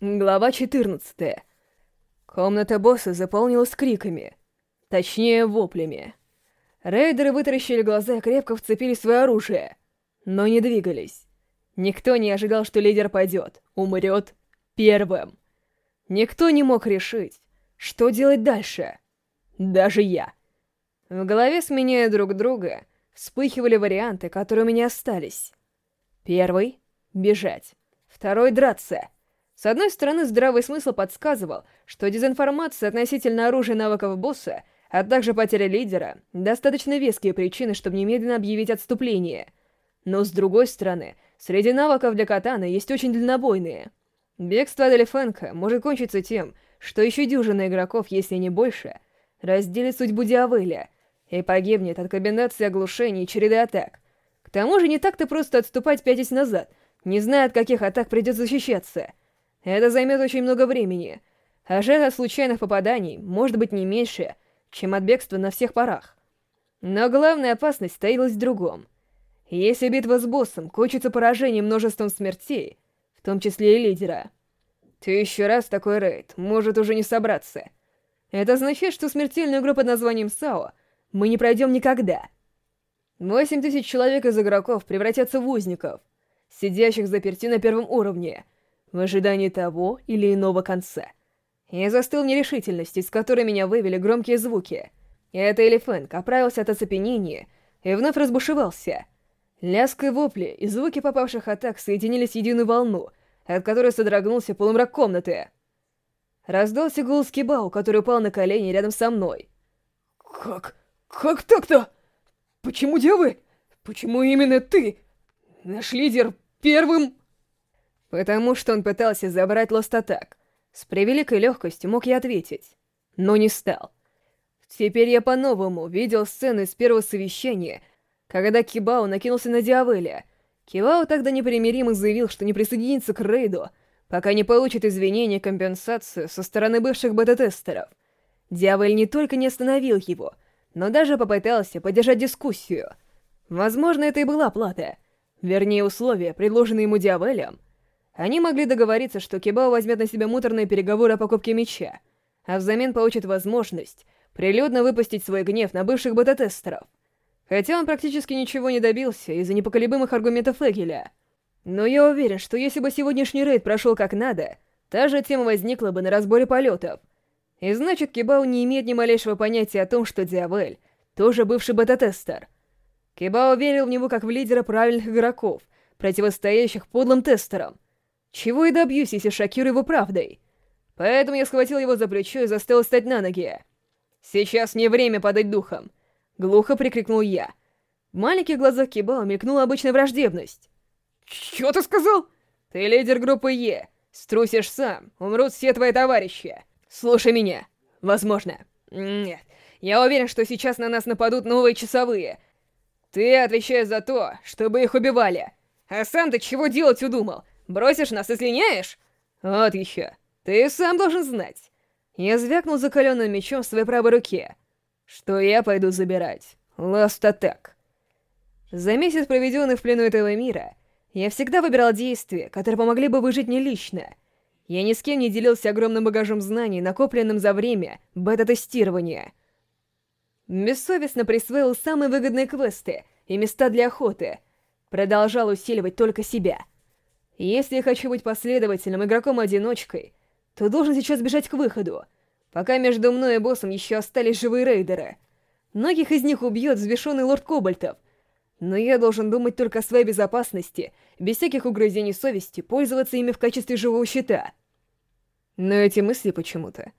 Глава 14. Комната босса заполнилась криками. Точнее, воплями. Рейдеры вытаращили глаза и крепко вцепились в свое оружие. Но не двигались. Никто не ожидал, что лидер пойдет, умрет первым. Никто не мог решить, что делать дальше. Даже я. В голове, сменяя друг друга, вспыхивали варианты, которые у меня остались. Первый — бежать. Второй — драться. С одной стороны, здравый смысл подсказывал, что дезинформация относительно оружия и навыков босса, а также потеря лидера — достаточно веские причины, чтобы немедленно объявить отступление. Но с другой стороны, среди навыков для катана есть очень дальнобойные. Бегство Аделифенка может кончиться тем, что еще дюжина игроков, если не больше, разделит судьбу Диавеля и погибнет от комбинации оглушений и череды атак. К тому же не так-то просто отступать пятясь назад, не зная, от каких атак придется защищаться — это займет очень много времени, а жертв от случайных попаданий может быть не меньше, чем от бегства на всех парах. Но главная опасность стоилась в другом. Если битва с боссом кончится поражением множеством смертей, в том числе и лидера, то еще раз такой рейд может уже не собраться. Это означает, что смертельную игру под названием САО мы не пройдем никогда. Восемь тысяч человек из игроков превратятся в узников, сидящих заперти на первом уровне — в ожидании того или иного конца. Я застыл в нерешительности, с которой меня вывели громкие звуки. Это Элифенк оправился от оцепенения и вновь разбушевался. Лязг и вопли и звуки попавших атак соединились в единую волну, от которой содрогнулся полумрак комнаты. Раздался голос Кибау, который упал на колени рядом со мной. «Как? Как так-то? Почему девы? Почему именно ты? Наш лидер первым...» Потому что он пытался забрать Attack. С превеликой легкостью мог я ответить, но не стал. Теперь я по-новому видел сцену из первого совещания, когда Кибао накинулся на Диавеля. Кибао тогда непримиримо заявил, что не присоединится к рейду, пока не получит извинения и компенсацию со стороны бывших бета-тестеров. Диавель не только не остановил его, но даже попытался поддержать дискуссию. Возможно, это и была плата. Вернее, условия, предложенные ему Диавелем — они могли договориться, что Кибао возьмет на себя муторные переговоры о покупке меча, а взамен получит возможность прилюдно выпустить свой гнев на бывших бета-тестеров. Хотя он практически ничего не добился из-за непоколебимых аргументов Эгеля. Но я уверен, что если бы сегодняшний рейд прошел как надо, та же тема возникла бы на разборе полетов. И значит, Кибао не имеет ни малейшего понятия о том, что Диавель тоже бывший бета-тестер. Кибао верил в него как в лидера правильных игроков, противостоящих подлым тестерам, чего и добьюсь, если шокирую его правдой. Поэтому я схватил его за плечо и заставил встать на ноги. «Сейчас не время подать духом!» — глухо прикрикнул я. В маленьких глазах Кибао мелькнула обычная враждебность. «Чё ты сказал?» «Ты лидер группы Е. Струсишь сам, умрут все твои товарищи. Слушай меня. Возможно. Нет. Я уверен, что сейчас на нас нападут новые часовые. Ты отвечаешь за то, чтобы их убивали. А сам ты чего делать удумал? Бросишь нас и слиняешь? Вот еще. Ты сам должен знать. Я звякнул закаленным мечом в своей правой руке, что я пойду забирать. Attack. За месяц, проведенный в плену этого мира, я всегда выбирал действия, которые помогли бы выжить мне лично. Я ни с кем не делился огромным багажом знаний, накопленным за время бета-тестирования. Бессовестно присвоил самые выгодные квесты и места для охоты. Продолжал усиливать только себя — если я хочу быть последовательным игроком-одиночкой, то должен сейчас бежать к выходу, пока между мной и боссом еще остались живые рейдеры. Многих из них убьет взбешенный лорд Кобальтов, но я должен думать только о своей безопасности, без всяких угрызений совести, пользоваться ими в качестве живого щита. Но эти мысли почему-то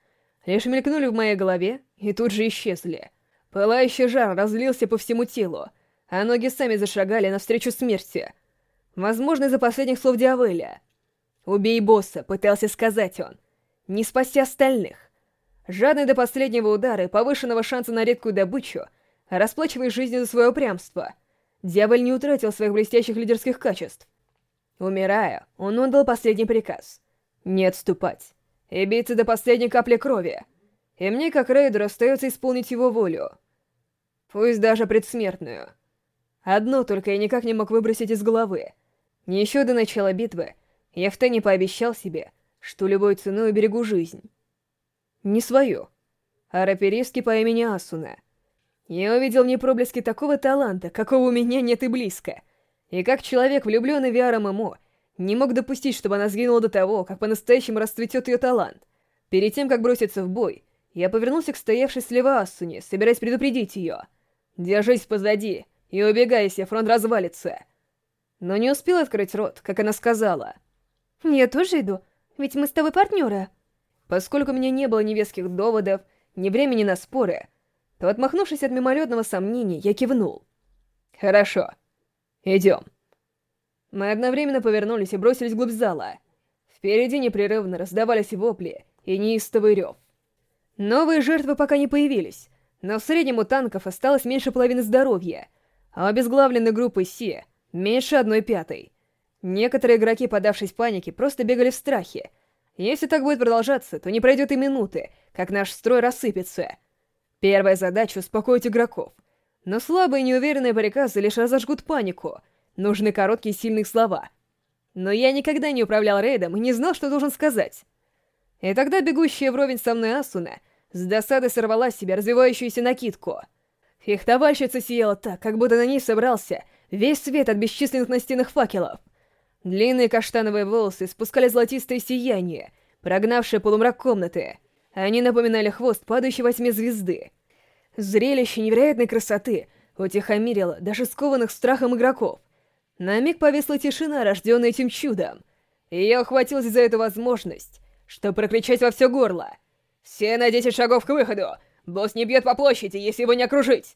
лишь мелькнули в моей голове и тут же исчезли. Пылающий жар разлился по всему телу, а ноги сами зашагали навстречу смерти — Возможно, из-за последних слов Диавеля. «Убей босса», — пытался сказать он. «Не спаси остальных». Жадный до последнего удара и повышенного шанса на редкую добычу, расплачивая жизнью за свое упрямство, Дьяволь не утратил своих блестящих лидерских качеств. Умирая, он отдал последний приказ. Не отступать. И биться до последней капли крови. И мне, как рейдеру, остается исполнить его волю. Пусть даже предсмертную. Одно только я никак не мог выбросить из головы — еще до начала битвы я втайне пообещал себе, что любой ценой берегу жизнь. Не свою, а раперистки по имени Асуна. Я увидел в ней проблески такого таланта, какого у меня нет и близко. И как человек, влюбленный в VR не мог допустить, чтобы она сгинула до того, как по-настоящему расцветет ее талант. Перед тем, как броситься в бой, я повернулся к стоявшей слева Асуне, собираясь предупредить ее. «Держись позади и убегай, если фронт развалится!» Но не успел открыть рот, как она сказала. «Я тоже иду, ведь мы с тобой партнеры». Поскольку у меня не было ни веских доводов, ни времени на споры, то, отмахнувшись от мимолетного сомнения, я кивнул. «Хорошо. Идем». Мы одновременно повернулись и бросились вглубь зала. Впереди непрерывно раздавались вопли и неистовый рев. Новые жертвы пока не появились, но в среднем у танков осталось меньше половины здоровья, а обезглавленной группы Си меньше одной пятой. Некоторые игроки, подавшись панике, просто бегали в страхе. Если так будет продолжаться, то не пройдет и минуты, как наш строй рассыпется. Первая задача — успокоить игроков. Но слабые и неуверенные приказы лишь разожгут панику. Нужны короткие сильные слова. Но я никогда не управлял рейдом и не знал, что должен сказать. И тогда бегущая вровень со мной Асуна с досадой сорвала с себя развивающуюся накидку. Фехтовальщица сияла так, как будто на ней собрался весь свет от бесчисленных настенных факелов. Длинные каштановые волосы спускали золотистое сияние, прогнавшее полумрак комнаты. Они напоминали хвост падающей восьми звезды. Зрелище невероятной красоты утихомирило даже скованных страхом игроков. На миг повисла тишина, рожденная этим чудом. И я ухватилась за эту возможность, чтобы прокричать во все горло. «Все на 10 шагов к выходу! Босс не бьет по площади, если его не окружить!»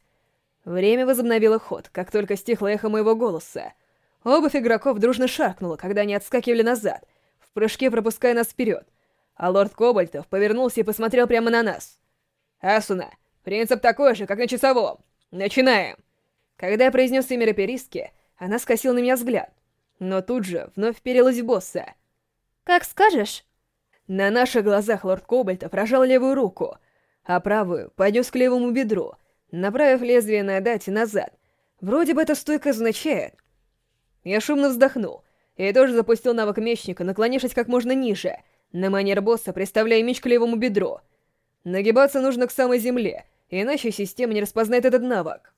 Время возобновило ход, как только стихло эхо моего голоса. Обувь игроков дружно шаркнула, когда они отскакивали назад, в прыжке пропуская нас вперед. А лорд Кобальтов повернулся и посмотрел прямо на нас. «Асуна, принцип такой же, как на часовом. Начинаем!» Когда я произнес имя раперистки, она скосила на меня взгляд, но тут же вновь вперилась в босса. «Как скажешь!» На наших глазах лорд Кобальтов прожал левую руку, а правую поднес к левому бедру, направив лезвие на дате назад. Вроде бы эта стойка означает... Я шумно вздохнул и тоже запустил навык мечника, наклонившись как можно ниже, на манер босса, приставляя меч к левому бедру. Нагибаться нужно к самой земле, иначе система не распознает этот навык.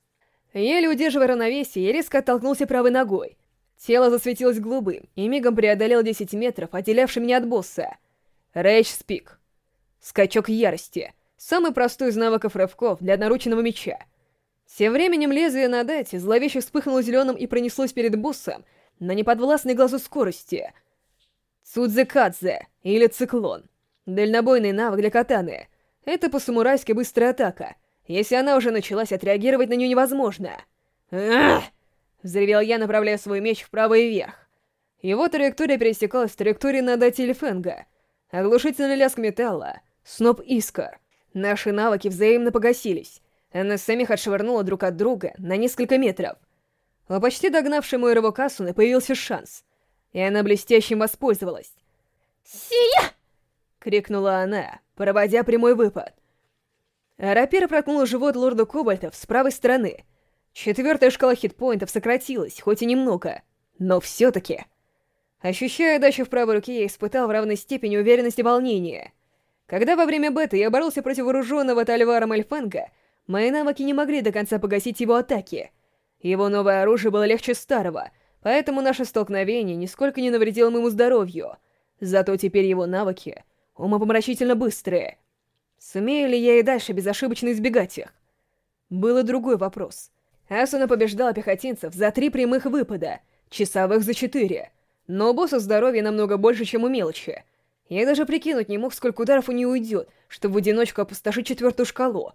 Еле удерживая равновесие, я резко оттолкнулся правой ногой. Тело засветилось голубым и мигом преодолел 10 метров, отделявший меня от босса. Рейдж Спик. Скачок ярости. Самый простой из навыков рывков для одноручного меча. Тем временем лезвие на дате зловеще вспыхнуло зеленым и пронеслось перед боссом на неподвластной глазу скорости. Цудзекадзе, или Циклон. Дальнобойный навык для катаны. Это по-самурайски быстрая атака. Если она уже началась, отреагировать на нее невозможно. «Ах!» — взревел я, направляя свой меч вправо и вверх. Его траектория пересекалась с траекторией на дате Эльфенга — Оглушительный лязг металла, сноп искр. Наши навыки взаимно погасились. Она самих отшвырнула друг от друга на несколько метров. У почти догнавшей мой рывок Асуны появился шанс, и она блестящим воспользовалась. «Сия!» — крикнула она, проводя прямой выпад. Рапира проткнула живот лорда Кобальтов с правой стороны. Четвертая шкала хитпоинтов сократилась, хоть и немного, но все-таки... Ощущая дачу в правой руке, я испытал в равной степени уверенности и волнения. Когда во время бета я боролся против вооруженного Тальвара Мальфенга, мои навыки не могли до конца погасить его атаки. Его новое оружие было легче старого, поэтому наше столкновение нисколько не навредило моему здоровью. Зато теперь его навыки умопомрачительно быстрые. Сумею ли я и дальше безошибочно избегать их? Был и другой вопрос. Асуна побеждала пехотинцев за три прямых выпада, часовых за четыре — но у босса здоровья намного больше, чем у мелочи. Я даже прикинуть не мог, сколько ударов у нее уйдет, чтобы в одиночку опустошить четвертую шкалу.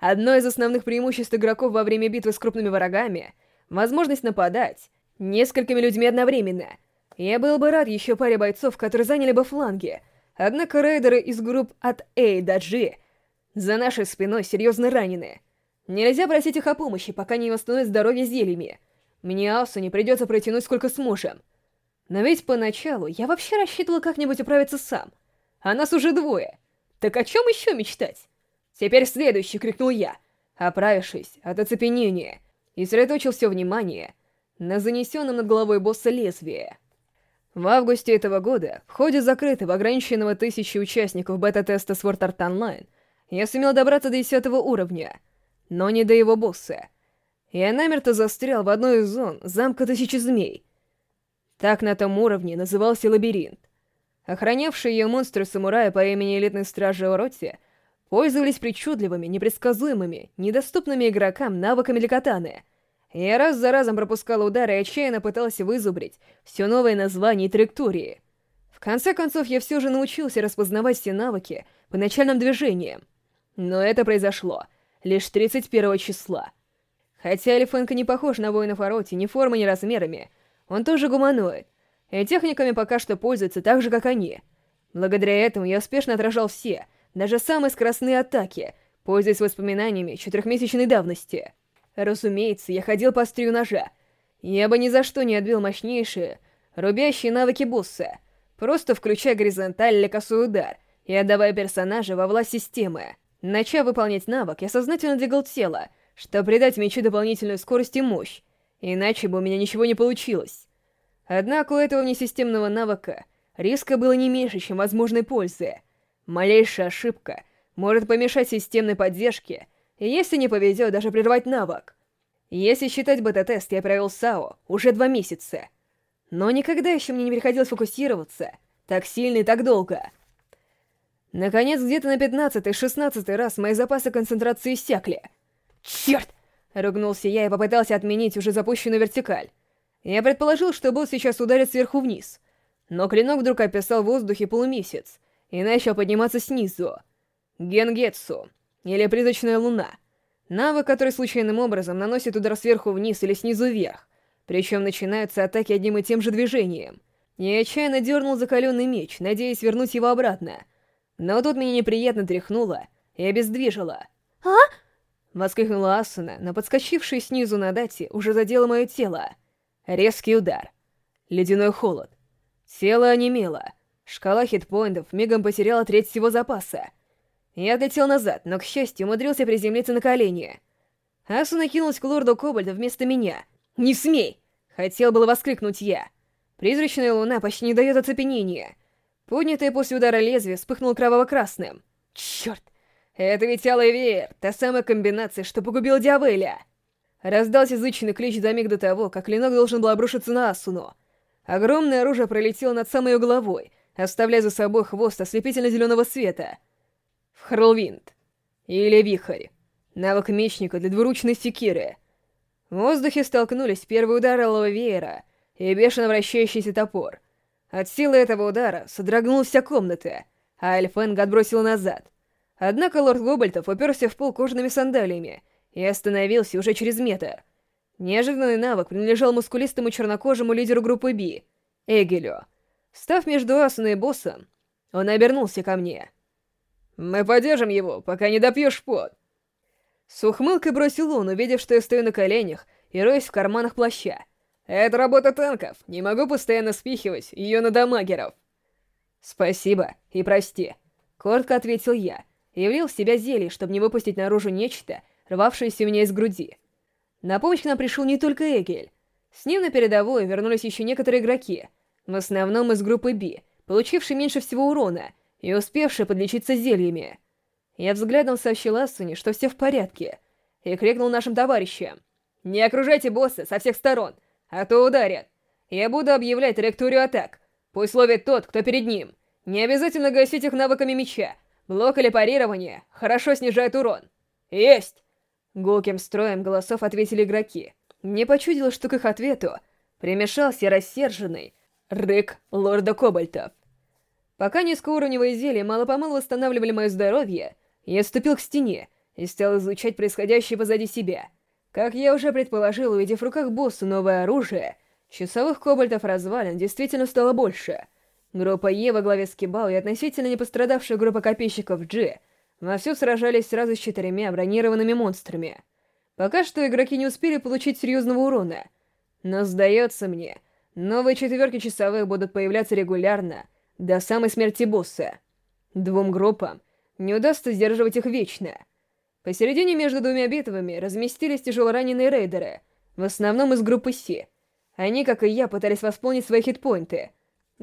Одно из основных преимуществ игроков во время битвы с крупными врагами — возможность нападать несколькими людьми одновременно. Я был бы рад еще паре бойцов, которые заняли бы фланги, однако рейдеры из групп от A до G за нашей спиной серьезно ранены. Нельзя просить их о помощи, пока не восстановят здоровье зельями. Мне Асу не придется протянуть сколько сможем. Но ведь поначалу я вообще рассчитывала как-нибудь управиться сам. А нас уже двое. Так о чем еще мечтать? Теперь следующий, крикнул я, оправившись от оцепенения, и сосредоточил все внимание на занесенном над головой босса лезвие. В августе этого года, в ходе закрытого, ограниченного тысячи участников бета-теста Sword Art Online, я сумел добраться до 10 уровня, но не до его босса. Я намерто застрял в одной из зон замка Тысячи Змей. Так на том уровне назывался лабиринт. Охранявшие ее монстры-самурая по имени Элитной Стражи Ороти пользовались причудливыми, непредсказуемыми, недоступными игрокам навыками для катаны. Я раз за разом пропускал удары и отчаянно пытался вызубрить все новые названия и траектории. В конце концов, я все же научился распознавать все навыки по начальным движениям. Но это произошло лишь 31 числа. Хотя Элифенко не похож на воина Фороти ни формой, ни размерами, он тоже гуманоид, и техниками пока что пользуется так же, как они. Благодаря этому я успешно отражал все, даже самые скоростные атаки, пользуясь воспоминаниями четырехмесячной давности. Разумеется, я ходил по острию ножа. Я бы ни за что не отбил мощнейшие, рубящие навыки босса, просто включая горизонталь или косой удар и отдавая персонажа во власть системы. Начав выполнять навык, я сознательно двигал тело, чтобы придать мечу дополнительную скорость и мощь, иначе бы у меня ничего не получилось. Однако у этого внесистемного навыка риска было не меньше, чем возможной пользы. Малейшая ошибка может помешать системной поддержке, и если не повезет, даже прервать навык. Если считать бета-тест, я провел САО уже два месяца. Но никогда еще мне не приходилось фокусироваться так сильно и так долго. Наконец, где-то на пятнадцатый-шестнадцатый раз мои запасы концентрации иссякли. «Черт!» — ругнулся я и попытался отменить уже запущенную вертикаль. Я предположил, что босс сейчас ударит сверху вниз, но клинок вдруг описал в воздухе полумесяц и начал подниматься снизу. Генгетсу, или призрачная луна. Навык, который случайным образом наносит удар сверху вниз или снизу вверх, причем начинаются атаки одним и тем же движением. Я отчаянно дернул закаленный меч, надеясь вернуть его обратно. Но тут меня неприятно тряхнуло и обездвижило. «А?» — воскликнула Асуна, но подскочившая снизу на дате уже задела мое тело. Резкий удар. Ледяной холод. Тело онемело. Шкала хитпоинтов мигом потеряла треть всего запаса. Я отлетел назад, но, к счастью, умудрился приземлиться на колени. Асуна кинулась к лорду Кобальда вместо меня. «Не смей!» — хотел было воскликнуть я. Призрачная луна почти не дает оцепенения. Поднятая после удара лезвие вспыхнуло кроваво-красным. Черт! Это ведь Алый та самая комбинация, что погубила Диавеля. Раздался зычный клич за миг до того, как клинок должен был обрушиться на Асуну. Огромное оружие пролетело над самой ее головой, оставляя за собой хвост ослепительно-зеленого света. В Харлвинд. Или Вихрь. Навык мечника для двуручной секиры. В воздухе столкнулись первый удар алого веера и бешено вращающийся топор. От силы этого удара содрогнулась вся комната, а Альфенг отбросила назад. Однако лорд Гобальтов уперся в пол кожаными сандалиями и остановился уже через метр. Неожиданный навык принадлежал мускулистому чернокожему лидеру группы Би, Эгелю. Став между Асуной и боссом, он обернулся ко мне. «Мы поддержим его, пока не допьешь пот». С ухмылкой бросил он, увидев, что я стою на коленях и роюсь в карманах плаща. «Это работа танков, не могу постоянно спихивать ее на дамагеров». «Спасибо и прости», — коротко ответил я, и влил в себя зелье, чтобы не выпустить наружу нечто, рвавшееся у меня из груди. На помощь к нам пришел не только Эгель. С ним на передовую вернулись еще некоторые игроки, в основном из группы Би, получившие меньше всего урона и успевшие подлечиться зельями. Я взглядом сообщил Асуне, что все в порядке, и крикнул нашим товарищам. «Не окружайте босса со всех сторон, а то ударят. Я буду объявлять траекторию атак. Пусть ловит тот, кто перед ним. Не обязательно гасить их навыками меча. Блок или парирование хорошо снижает урон. Есть!» Гулким строем голосов ответили игроки. Мне почудилось, что к их ответу примешался рассерженный рык лорда Кобальтов. Пока низкоуровневые зелья мало-помалу восстанавливали мое здоровье, я ступил к стене и стал изучать происходящее позади себя. Как я уже предположил, увидев в руках босса новое оружие, часовых кобальтов развалин действительно стало больше. Группа Е во главе с Кибао и относительно не пострадавшая группа копейщиков G вовсю сражались сразу с четырьмя бронированными монстрами. Пока что игроки не успели получить серьезного урона, но, сдается мне, новые четверки часовых будут появляться регулярно, до самой смерти босса. Двум группам не удастся сдерживать их вечно. Посередине между двумя битвами разместились тяжелораненые рейдеры, в основном из группы Си. Они, как и я, пытались восполнить свои хитпоинты,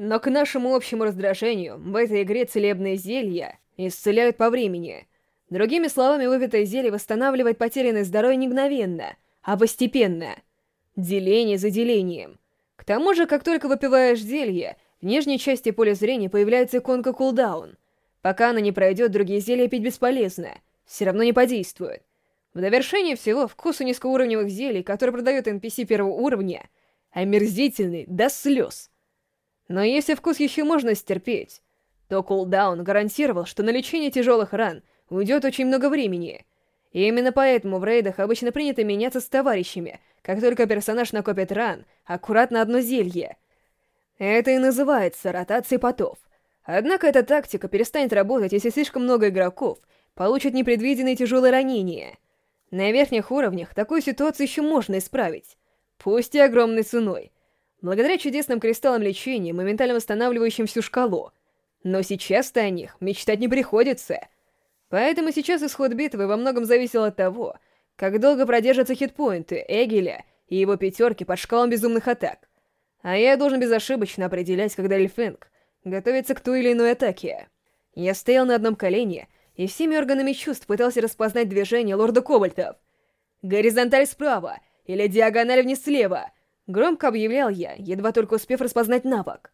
Но к нашему общему раздражению, в этой игре целебные зелья исцеляют по времени. Другими словами, выпитое зелье восстанавливает потерянное здоровье не мгновенно, а постепенно. Деление за делением. К тому же, как только выпиваешь зелье, в нижней части поля зрения появляется иконка кулдаун. Пока она не пройдет, другие зелья пить бесполезно. Все равно не подействуют. В довершение всего, вкус у низкоуровневых зелий, которые продает NPC первого уровня, омерзительный до слез. Но если вкус еще можно стерпеть, то кулдаун гарантировал, что на лечение тяжелых ран уйдет очень много времени. И именно поэтому в рейдах обычно принято меняться с товарищами, как только персонаж накопит ран, аккуратно одно зелье. Это и называется ротацией потов. Однако эта тактика перестанет работать, если слишком много игроков получат непредвиденные тяжелые ранения. На верхних уровнях такую ситуацию еще можно исправить, пусть и огромной ценой, благодаря чудесным кристаллам лечения, моментально восстанавливающим всю шкалу. Но сейчас-то о них мечтать не приходится. Поэтому сейчас исход битвы во многом зависел от того, как долго продержатся хитпоинты Эгеля и его пятерки под шкалом безумных атак. А я должен безошибочно определять, когда Эльфенг готовится к той или иной атаке. Я стоял на одном колене и всеми органами чувств пытался распознать движение лорда Кобальтов. «Горизонталь справа!» или «Диагональ вниз слева!» Громко объявлял я, едва только успев распознать навык.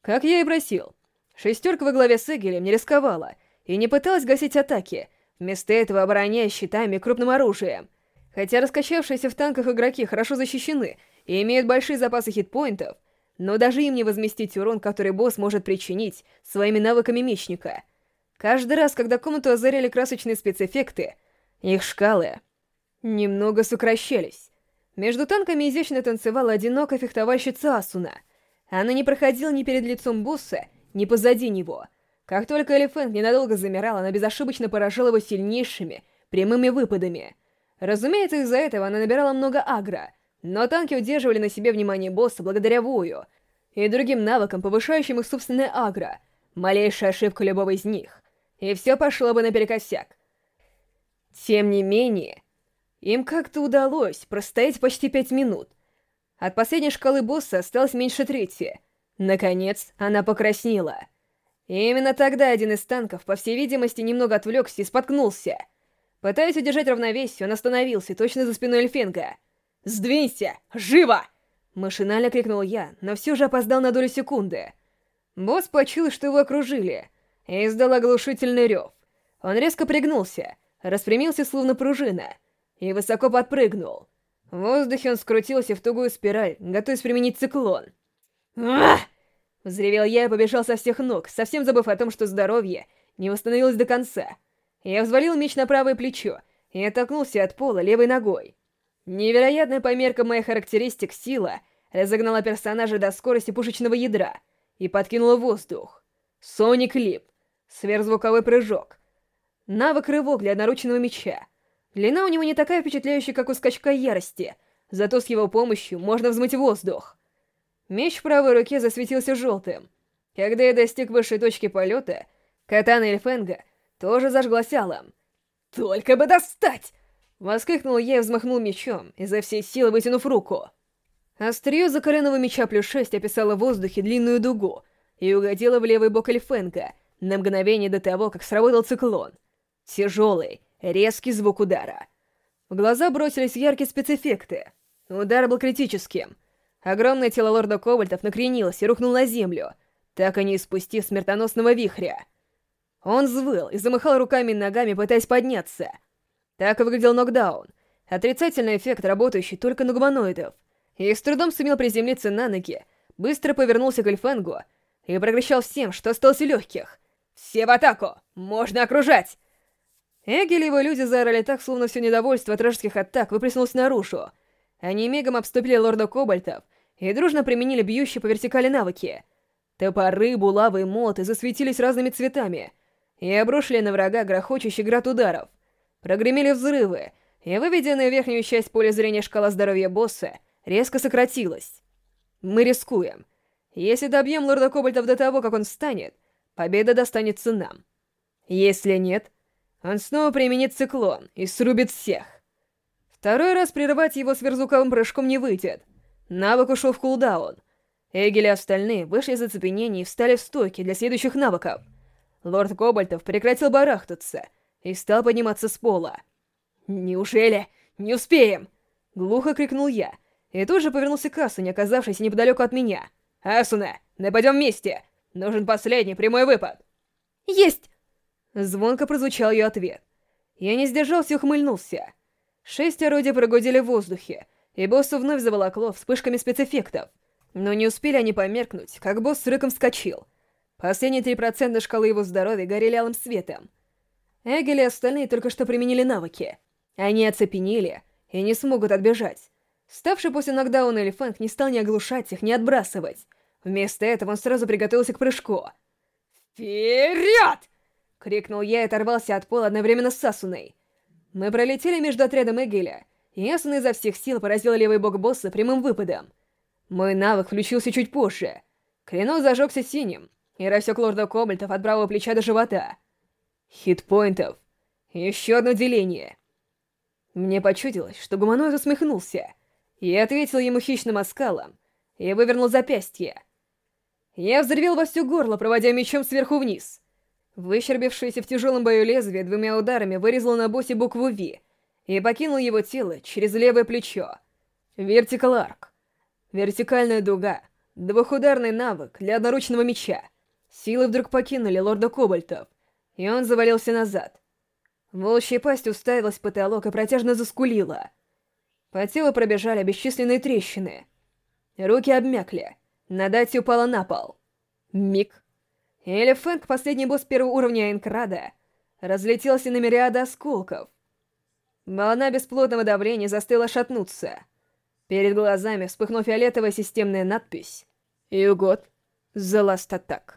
Как я и просил. Шестерка во главе с Эгелем не рисковала и не пыталась гасить атаки, вместо этого обороняясь щитами и крупным оружием. Хотя раскачавшиеся в танках игроки хорошо защищены и имеют большие запасы хитпоинтов, но даже им не возместить урон, который босс может причинить своими навыками мечника. Каждый раз, когда комнату озаряли красочные спецэффекты, их шкалы немного сокращались. Между танками изящно танцевала одинокая фехтовальщица Асуна. Она не проходила ни перед лицом босса, ни позади него. Как только Элефант ненадолго замирал, она безошибочно поражала его сильнейшими, прямыми выпадами. Разумеется, из-за этого она набирала много агро, но танки удерживали на себе внимание босса благодаря вою и другим навыкам, повышающим их собственное агро. Малейшая ошибка любого из них, и все пошло бы наперекосяк. Тем не менее, им как-то удалось простоять почти пять минут. От последней шкалы босса осталось меньше трети. Наконец, она покраснела. И именно тогда один из танков, по всей видимости, немного отвлекся и споткнулся. Пытаясь удержать равновесие, он остановился точно за спиной Эльфенга. «Сдвинься! Живо!» Машинально крикнул я, но все же опоздал на долю секунды. Босс почуял, что его окружили, и издал оглушительный рев. Он резко пригнулся, распрямился словно пружина, и высоко подпрыгнул. В воздухе он скрутился в тугую спираль, готовясь применить циклон. «Ах!» Взревел я и побежал со всех ног, совсем забыв о том, что здоровье не восстановилось до конца. Я взвалил меч на правое плечо и оттолкнулся от пола левой ногой. Невероятная по меркам моих характеристик сила разогнала персонажа до скорости пушечного ядра и подкинула воздух. Соник Лип. Сверхзвуковой прыжок. Навык рывок для одноручного меча. Длина у него не такая впечатляющая, как у скачка ярости, зато с его помощью можно взмыть воздух. Меч в правой руке засветился желтым. Когда я достиг высшей точки полета, катана Эльфенга тоже зажглась алым. «Только бы достать!» Воскликнул я и взмахнул мечом, изо всей силы вытянув руку. Острие закаленного меча плюс шесть описало в воздухе длинную дугу и угодило в левый бок Эльфенга на мгновение до того, как сработал циклон. Тяжелый, резкий звук удара. В глаза бросились яркие спецэффекты. Удар был критическим. Огромное тело лорда Кобальтов накренилось и рухнул на землю, так и не испустив смертоносного вихря. Он взвыл и замахал руками и ногами, пытаясь подняться — так выглядел нокдаун. Отрицательный эффект, работающий только на гуманоидов. И с трудом сумел приземлиться на ноги, быстро повернулся к Эльфенгу и прокричал всем, что осталось легких. «Все в атаку! Можно окружать!» Эгель и его люди заорали так, словно все недовольство от вражеских атак выплеснулось наружу. Они мигом обступили лорда Кобальтов и дружно применили бьющие по вертикали навыки. Топоры, булавы и молоты засветились разными цветами и обрушили на врага грохочущий град ударов. Прогремели взрывы, и выведенная верхнюю часть поля зрения шкала здоровья босса резко сократилась. Мы рискуем. Если добьем лорда Кобальтов до того, как он встанет, победа достанется нам. Если нет, он снова применит циклон и срубит всех. Второй раз прерывать его сверхзвуковым прыжком не выйдет. Навык ушел в кулдаун. Эгель и остальные вышли из оцепенения и встали в стойки для следующих навыков. Лорд Кобальтов прекратил барахтаться и стал подниматься с пола. «Неужели? Не успеем!» Глухо крикнул я, и тут же повернулся к Асуне, оказавшейся неподалеку от меня. «Асуна, нападем вместе! Нужен последний прямой выпад!» Есть! Звонко прозвучал ее ответ. Я не сдержался и ухмыльнулся. Шесть орудий прогудели в воздухе, и босса вновь заволокло вспышками спецэффектов. Но не успели они померкнуть, как босс с рыком вскочил. Последние три процента шкалы его здоровья горели алым светом. Эгель и остальные только что применили навыки. Они оцепенели и не смогут отбежать. Ставший после нокдауна Элефант не стал ни оглушать их, ни отбрасывать. Вместо этого он сразу приготовился к прыжку. «Вперед!» — крикнул я и оторвался от пола одновременно с Сасуной. Мы пролетели между отрядом Эгеля, и Асуна изо всех сил поразила левый бок босса прямым выпадом. Мой навык включился чуть позже. Клинок зажегся синим и рассек лорда Кобальтов от правого плеча до живота. Хитпоинтов. Еще одно деление. Мне почудилось, что гуманоид усмехнулся. Я ответил ему хищным оскалом и вывернул запястье. Я взревел во всю горло, проводя мечом сверху вниз. Выщербившееся в тяжелом бою лезвие двумя ударами вырезало на боссе букву «Ви» и покинул его тело через левое плечо. Вертикал арк. Вертикальная дуга. Двухударный навык для одноручного меча. Силы вдруг покинули лорда Кобальтов, и он завалился назад. Волчья пасть уставилась в потолок и протяжно заскулила. По телу пробежали бесчисленные трещины. Руки обмякли. Надати упала на пол. Миг. Элефэнк, последний босс первого уровня Энкрада, разлетелся на мириады осколков. Волна бесплотного давления застыла шатнуться. Перед глазами вспыхнула фиолетовая системная надпись «Югот, Last Attack».